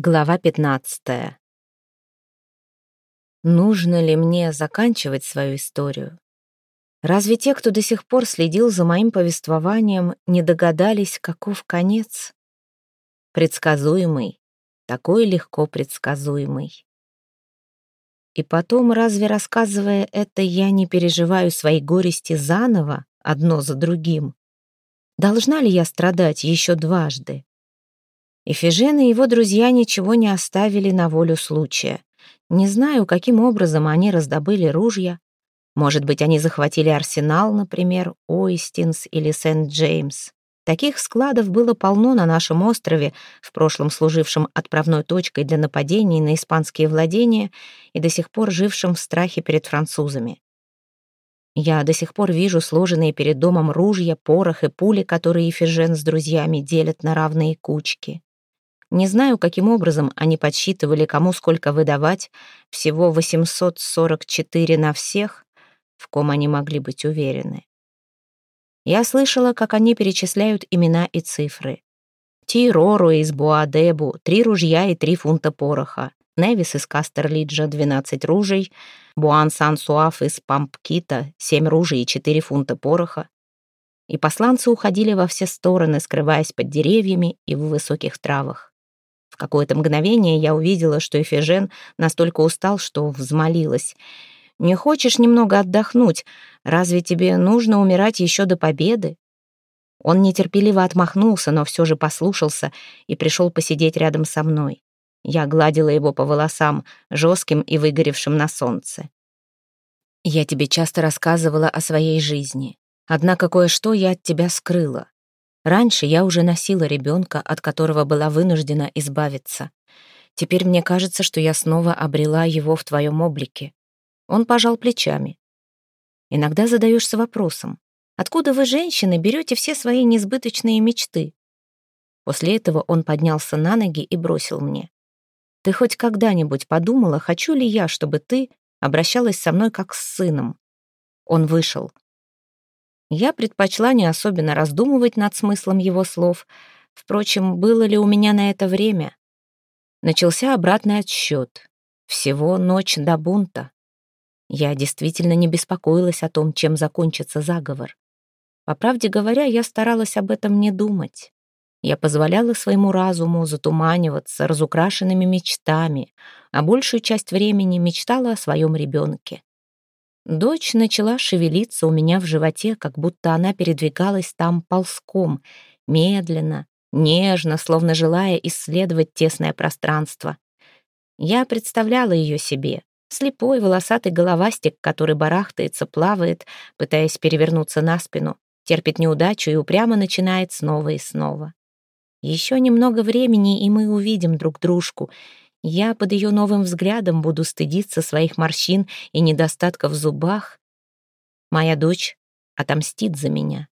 Глава 15. Нужно ли мне заканчивать свою историю? Разве те, кто до сих пор следил за моим повествованием, не догадались, каков конец? Предсказуемый, такой легко предсказуемый. И потом, разве рассказывая это, я не переживаю свои горести заново, одно за другим? Должна ли я страдать еще дважды? Эфижен и его друзья ничего не оставили на волю случая. Не знаю, каким образом они раздобыли ружья. Может быть, они захватили арсенал, например, Ойстинс или Сент-Джеймс. Таких складов было полно на нашем острове, в прошлом служившем отправной точкой для нападений на испанские владения и до сих пор жившим в страхе перед французами. Я до сих пор вижу сложенные перед домом ружья, порох и пули, которые Эфижен с друзьями делят на равные кучки. Не знаю, каким образом они подсчитывали, кому сколько выдавать, всего 844 на всех, в ком они могли быть уверены. Я слышала, как они перечисляют имена и цифры. Тирору из Буадебу, три ружья и три фунта пороха. Невис из Кастерлиджа, 12 ружей. Буан Сан-Суаф из Пампкита, 7 ружей и 4 фунта пороха. И посланцы уходили во все стороны, скрываясь под деревьями и в высоких травах какое-то мгновение я увидела, что Эфижен настолько устал, что взмолилась. «Не хочешь немного отдохнуть? Разве тебе нужно умирать еще до победы?» Он нетерпеливо отмахнулся, но все же послушался и пришел посидеть рядом со мной. Я гладила его по волосам, жестким и выгоревшим на солнце. «Я тебе часто рассказывала о своей жизни. Однако кое-что я от тебя скрыла. Раньше я уже носила ребенка, от которого была вынуждена избавиться. Теперь мне кажется, что я снова обрела его в твоем облике. Он пожал плечами. Иногда задаешься вопросом, откуда вы, женщины, берете все свои несбыточные мечты? После этого он поднялся на ноги и бросил мне. Ты хоть когда-нибудь подумала, хочу ли я, чтобы ты обращалась со мной как с сыном? Он вышел. Я предпочла не особенно раздумывать над смыслом его слов. Впрочем, было ли у меня на это время? Начался обратный отсчет. Всего ночь до бунта. Я действительно не беспокоилась о том, чем закончится заговор. По правде говоря, я старалась об этом не думать. Я позволяла своему разуму затуманиваться разукрашенными мечтами, а большую часть времени мечтала о своем ребенке. Дочь начала шевелиться у меня в животе, как будто она передвигалась там ползком, медленно, нежно, словно желая исследовать тесное пространство. Я представляла ее себе, слепой волосатый головастик, который барахтается, плавает, пытаясь перевернуться на спину, терпит неудачу и упрямо начинает снова и снова. Еще немного времени, и мы увидим друг дружку — я под ее новым взглядом буду стыдиться своих морщин и недостатков в зубах. Моя дочь отомстит за меня.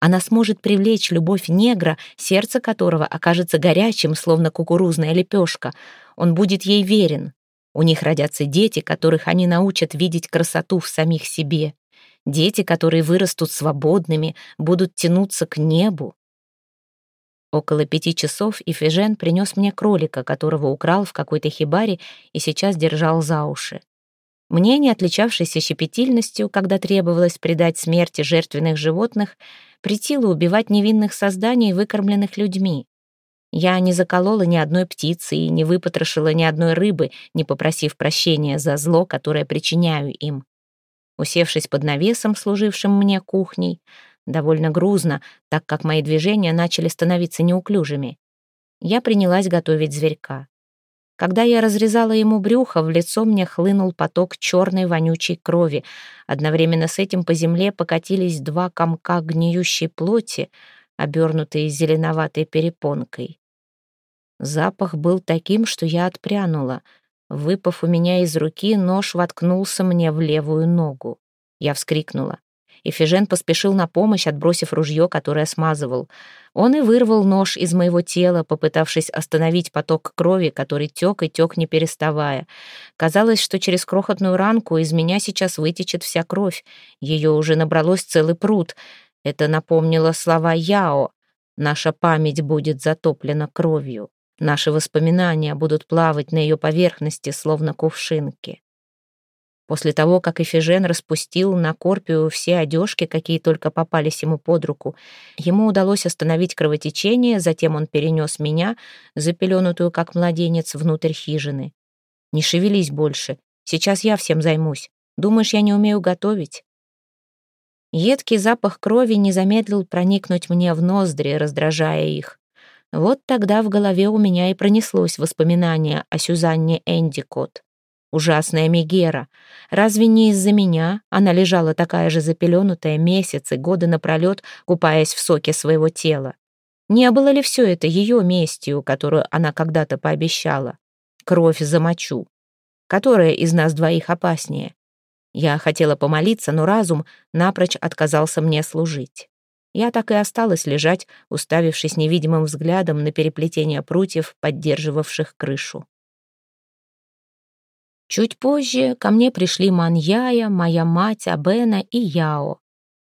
Она сможет привлечь любовь негра, сердце которого окажется горячим, словно кукурузная лепешка. Он будет ей верен. У них родятся дети, которых они научат видеть красоту в самих себе. Дети, которые вырастут свободными, будут тянуться к небу. Около пяти часов Ифижен принес мне кролика, которого украл в какой-то хибаре и сейчас держал за уши. Мне, не отличавшейся щепетильностью, когда требовалось предать смерти жертвенных животных, притило убивать невинных созданий, выкормленных людьми. Я не заколола ни одной птицы и не выпотрошила ни одной рыбы, не попросив прощения за зло, которое причиняю им. Усевшись под навесом, служившим мне кухней, довольно грузно, так как мои движения начали становиться неуклюжими. Я принялась готовить зверька. Когда я разрезала ему брюхо, в лицо мне хлынул поток черной вонючей крови. Одновременно с этим по земле покатились два комка гниющей плоти, обернутые зеленоватой перепонкой. Запах был таким, что я отпрянула. Выпав у меня из руки, нож воткнулся мне в левую ногу. Я вскрикнула. Эфижен поспешил на помощь, отбросив ружье, которое смазывал. Он и вырвал нож из моего тела, попытавшись остановить поток крови, который тек и тек, не переставая. Казалось, что через крохотную ранку из меня сейчас вытечет вся кровь. Ее уже набралось целый пруд. Это напомнило слова Яо. «Наша память будет затоплена кровью». Наши воспоминания будут плавать на ее поверхности, словно кувшинки. После того, как Эфижен распустил на Корпию все одежки, какие только попались ему под руку, ему удалось остановить кровотечение, затем он перенес меня, запеленутую как младенец, внутрь хижины. «Не шевелись больше, сейчас я всем займусь. Думаешь, я не умею готовить?» Едкий запах крови не замедлил проникнуть мне в ноздри, раздражая их. Вот тогда в голове у меня и пронеслось воспоминание о Сюзанне Эндикот. Ужасная Мегера. Разве не из-за меня она лежала такая же запеленутая месяцы, годы напролет, купаясь в соке своего тела? Не было ли все это ее местью, которую она когда-то пообещала? Кровь за мочу. Которая из нас двоих опаснее? Я хотела помолиться, но разум напрочь отказался мне служить. Я так и осталась лежать, уставившись невидимым взглядом на переплетение прутьев, поддерживавших крышу. Чуть позже ко мне пришли Маньяя, моя мать, Абена и Яо.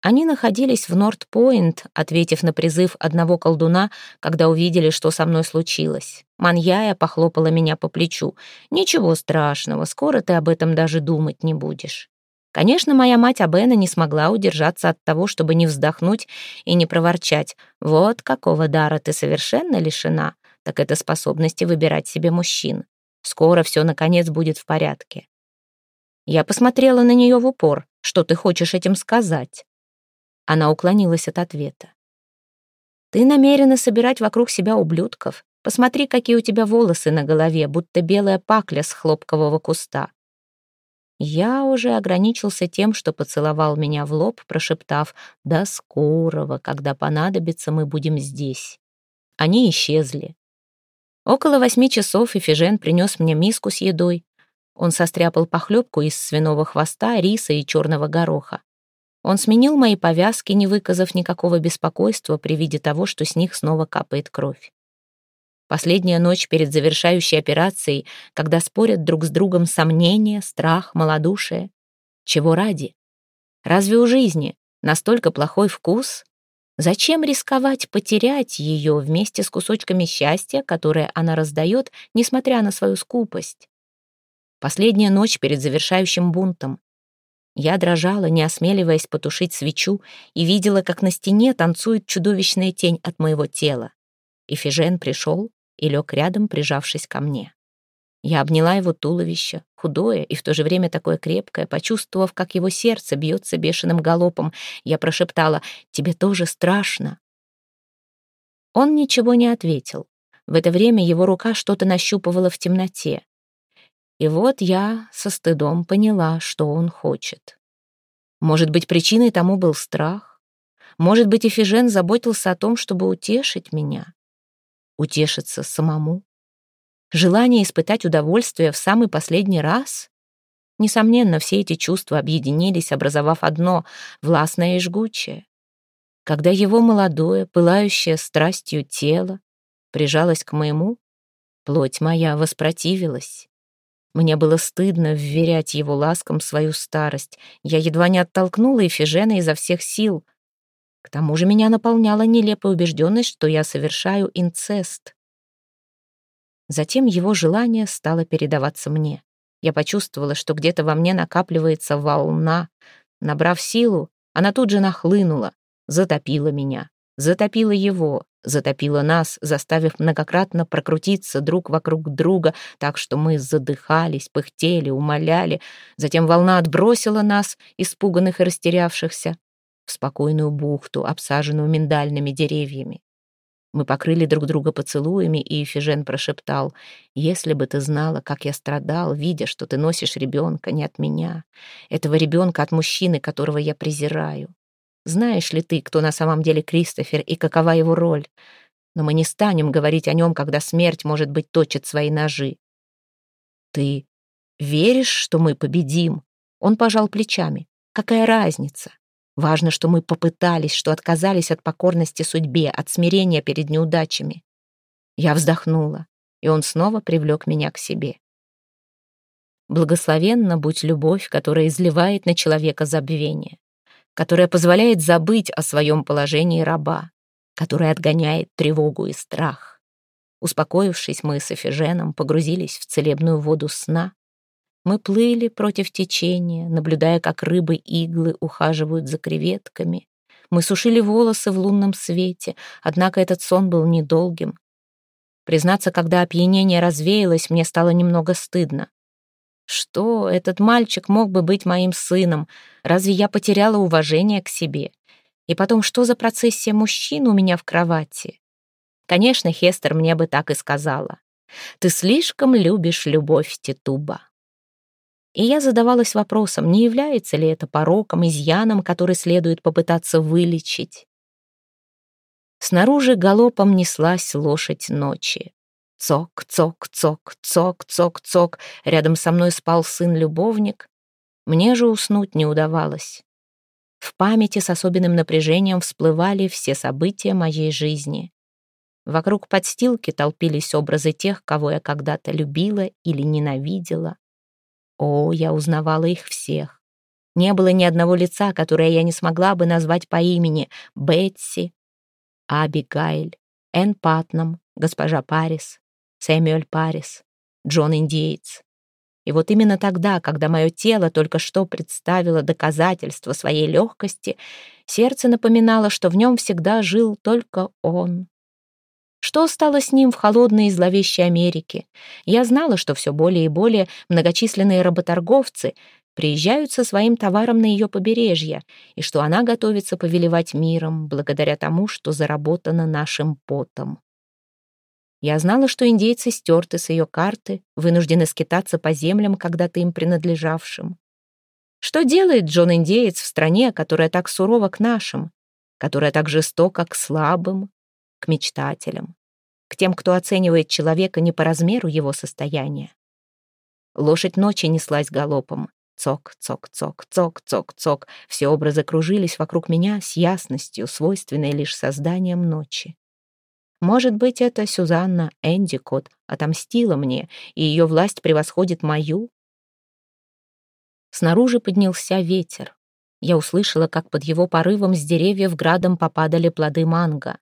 Они находились в Норт-Пойнт, ответив на призыв одного колдуна, когда увидели, что со мной случилось. Маньяя похлопала меня по плечу. «Ничего страшного, скоро ты об этом даже думать не будешь». Конечно, моя мать Абена не смогла удержаться от того, чтобы не вздохнуть и не проворчать. «Вот какого дара ты совершенно лишена, так это способности выбирать себе мужчин. Скоро все, наконец, будет в порядке». Я посмотрела на нее в упор. «Что ты хочешь этим сказать?» Она уклонилась от ответа. «Ты намерена собирать вокруг себя ублюдков? Посмотри, какие у тебя волосы на голове, будто белая пакля с хлопкового куста. Я уже ограничился тем, что поцеловал меня в лоб, прошептав «До скорого, когда понадобится, мы будем здесь». Они исчезли. Около восьми часов Эфижен принес мне миску с едой. Он состряпал похлебку из свиного хвоста, риса и черного гороха. Он сменил мои повязки, не выказав никакого беспокойства при виде того, что с них снова капает кровь. Последняя ночь перед завершающей операцией, когда спорят друг с другом сомнения, страх, малодушие. Чего ради? Разве у жизни настолько плохой вкус? Зачем рисковать потерять ее вместе с кусочками счастья, которые она раздает, несмотря на свою скупость? Последняя ночь перед завершающим бунтом. Я дрожала, не осмеливаясь потушить свечу, и видела, как на стене танцует чудовищная тень от моего тела. Ифижен пришел, и лег рядом, прижавшись ко мне. Я обняла его туловище, худое и в то же время такое крепкое, почувствовав, как его сердце бьется бешеным галопом. Я прошептала «Тебе тоже страшно?» Он ничего не ответил. В это время его рука что-то нащупывала в темноте. И вот я со стыдом поняла, что он хочет. Может быть, причиной тому был страх? Может быть, Эфижен заботился о том, чтобы утешить меня? утешиться самому? Желание испытать удовольствие в самый последний раз? Несомненно, все эти чувства объединились, образовав одно, властное и жгучее. Когда его молодое, пылающее страстью тело прижалось к моему, плоть моя воспротивилась. Мне было стыдно вверять его ласкам свою старость. Я едва не оттолкнула Эфижена изо всех сил — к тому же меня наполняла нелепая убежденность, что я совершаю инцест. Затем его желание стало передаваться мне. Я почувствовала, что где-то во мне накапливается волна. Набрав силу, она тут же нахлынула, затопила меня, затопила его, затопила нас, заставив многократно прокрутиться друг вокруг друга, так что мы задыхались, пыхтели, умоляли. Затем волна отбросила нас, испуганных и растерявшихся в спокойную бухту, обсаженную миндальными деревьями. Мы покрыли друг друга поцелуями, и Эфижен прошептал, «Если бы ты знала, как я страдал, видя, что ты носишь ребенка не от меня, этого ребенка от мужчины, которого я презираю. Знаешь ли ты, кто на самом деле Кристофер и какова его роль? Но мы не станем говорить о нем, когда смерть, может быть, точит свои ножи. Ты веришь, что мы победим?» Он пожал плечами. «Какая разница? Важно, что мы попытались, что отказались от покорности судьбе, от смирения перед неудачами. Я вздохнула, и он снова привлек меня к себе. Благословенна будь любовь, которая изливает на человека забвение, которая позволяет забыть о своем положении раба, которая отгоняет тревогу и страх. Успокоившись, мы с Эфиженом погрузились в целебную воду сна. Мы плыли против течения, наблюдая, как рыбы-иглы ухаживают за креветками. Мы сушили волосы в лунном свете, однако этот сон был недолгим. Признаться, когда опьянение развеялось, мне стало немного стыдно. Что, этот мальчик мог бы быть моим сыном? Разве я потеряла уважение к себе? И потом, что за процессия мужчин у меня в кровати? Конечно, Хестер мне бы так и сказала. Ты слишком любишь любовь, Титуба. И я задавалась вопросом, не является ли это пороком, изъяном, который следует попытаться вылечить. Снаружи галопом неслась лошадь ночи. Цок, цок, цок, цок, цок, цок. Рядом со мной спал сын-любовник. Мне же уснуть не удавалось. В памяти с особенным напряжением всплывали все события моей жизни. Вокруг подстилки толпились образы тех, кого я когда-то любила или ненавидела. О, я узнавала их всех. Не было ни одного лица, которое я не смогла бы назвать по имени Бетси, Абигайль, Энн Патнам, госпожа Парис, Сэмюэль Парис, Джон Индиец. И вот именно тогда, когда мое тело только что представило доказательство своей легкости, сердце напоминало, что в нем всегда жил только он. Что стало с ним в холодной и зловещей Америке? Я знала, что все более и более многочисленные работорговцы приезжают со своим товаром на ее побережье, и что она готовится повелевать миром благодаря тому, что заработано нашим потом. Я знала, что индейцы стерты с ее карты, вынуждены скитаться по землям, когда-то им принадлежавшим. Что делает Джон-индеец в стране, которая так сурова к нашим, которая так жестока к слабым, к мечтателям, к тем, кто оценивает человека не по размеру его состояния? Лошадь ночи неслась галопом. Цок, цок, цок, цок, цок, цок. Все образы кружились вокруг меня с ясностью, свойственной лишь созданием ночи. Может быть, это Сюзанна Эндикот отомстила мне, и ее власть превосходит мою? Снаружи поднялся ветер. Я услышала, как под его порывом с деревьев градом попадали плоды манго.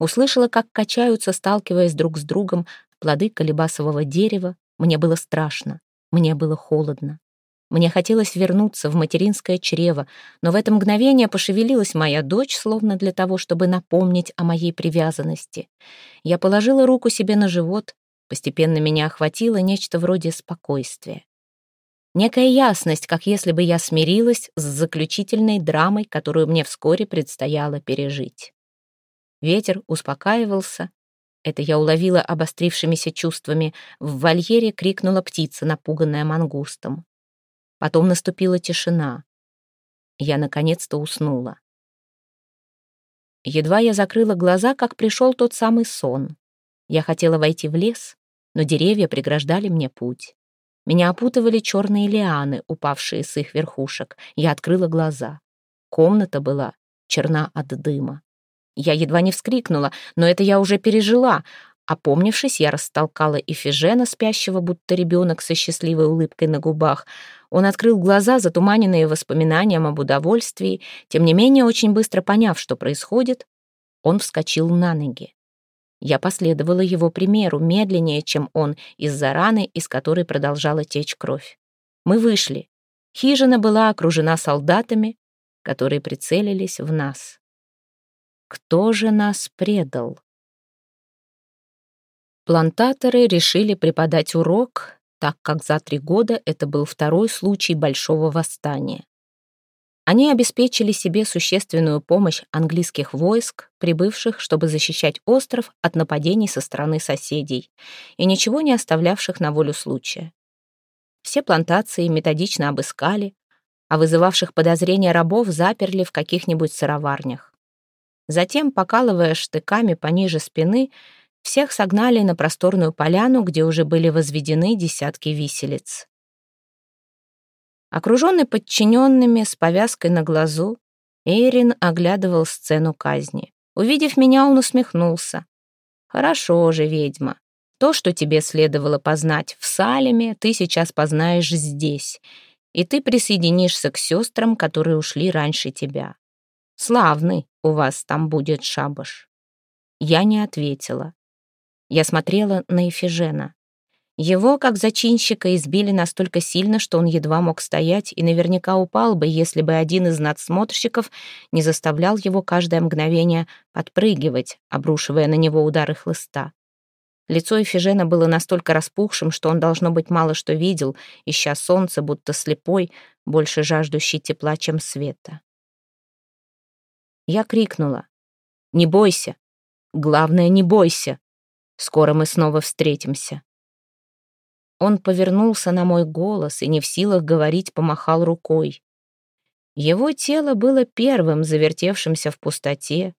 Услышала, как качаются, сталкиваясь друг с другом, плоды колебасового дерева. Мне было страшно, мне было холодно. Мне хотелось вернуться в материнское чрево, но в это мгновение пошевелилась моя дочь, словно для того, чтобы напомнить о моей привязанности. Я положила руку себе на живот, постепенно меня охватило нечто вроде спокойствия. Некая ясность, как если бы я смирилась с заключительной драмой, которую мне вскоре предстояло пережить. Ветер успокаивался. Это я уловила обострившимися чувствами. В вольере крикнула птица, напуганная мангустом. Потом наступила тишина. Я наконец-то уснула. Едва я закрыла глаза, как пришел тот самый сон. Я хотела войти в лес, но деревья преграждали мне путь. Меня опутывали черные лианы, упавшие с их верхушек. Я открыла глаза. Комната была черна от дыма. Я едва не вскрикнула, но это я уже пережила. Опомнившись, я растолкала Ифижена, спящего, будто ребенок со счастливой улыбкой на губах. Он открыл глаза, затуманенные воспоминанием об удовольствии. Тем не менее, очень быстро поняв, что происходит, он вскочил на ноги. Я последовала его примеру медленнее, чем он, из-за раны, из которой продолжала течь кровь. Мы вышли. Хижина была окружена солдатами, которые прицелились в нас. Кто же нас предал? Плантаторы решили преподать урок, так как за три года это был второй случай большого восстания. Они обеспечили себе существенную помощь английских войск, прибывших, чтобы защищать остров от нападений со стороны соседей, и ничего не оставлявших на волю случая. Все плантации методично обыскали, а вызывавших подозрения рабов заперли в каких-нибудь сыроварнях. Затем, покалывая штыками пониже спины, всех согнали на просторную поляну, где уже были возведены десятки виселиц. Окруженный подчиненными с повязкой на глазу, Эйрин оглядывал сцену казни. Увидев меня, он усмехнулся. «Хорошо же, ведьма. То, что тебе следовало познать в Салеме, ты сейчас познаешь здесь, и ты присоединишься к сестрам, которые ушли раньше тебя. Славный у вас там будет шабаш». Я не ответила. Я смотрела на Эфижена. Его, как зачинщика, избили настолько сильно, что он едва мог стоять и наверняка упал бы, если бы один из надсмотрщиков не заставлял его каждое мгновение подпрыгивать, обрушивая на него удары хлыста. Лицо Эфижена было настолько распухшим, что он, должно быть, мало что видел, ища солнце, будто слепой, больше жаждущий тепла, чем света. Я крикнула. «Не бойся! Главное, не бойся! Скоро мы снова встретимся!» Он повернулся на мой голос и не в силах говорить, помахал рукой. Его тело было первым завертевшимся в пустоте,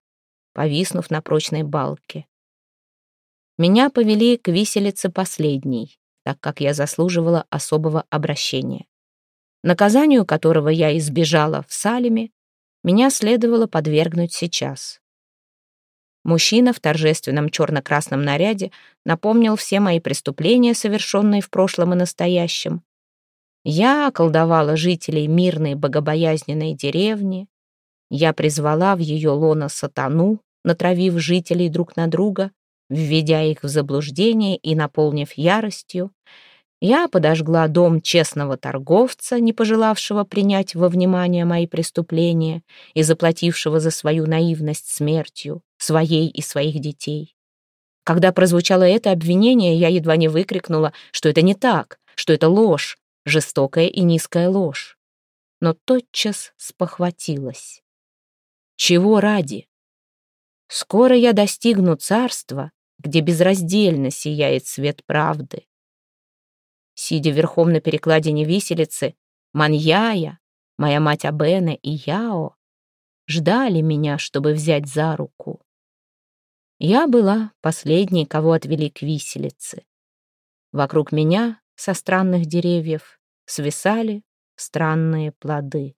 повиснув на прочной балке. Меня повели к виселице последней, так как я заслуживала особого обращения. Наказанию которого я избежала в Салеме, меня следовало подвергнуть сейчас. Мужчина в торжественном черно-красном наряде напомнил все мои преступления, совершенные в прошлом и настоящем. Я околдовала жителей мирной богобоязненной деревни. Я призвала в ее лоно сатану, натравив жителей друг на друга, введя их в заблуждение и наполнив яростью. Я подожгла дом честного торговца, не пожелавшего принять во внимание мои преступления и заплатившего за свою наивность смертью, своей и своих детей. Когда прозвучало это обвинение, я едва не выкрикнула, что это не так, что это ложь, жестокая и низкая ложь. Но тотчас спохватилась. Чего ради? Скоро я достигну царства, где безраздельно сияет свет правды сидя верхом на перекладине виселицы, Маньяя, моя мать Абена и Яо ждали меня, чтобы взять за руку. Я была последней, кого отвели к виселице. Вокруг меня со странных деревьев свисали странные плоды.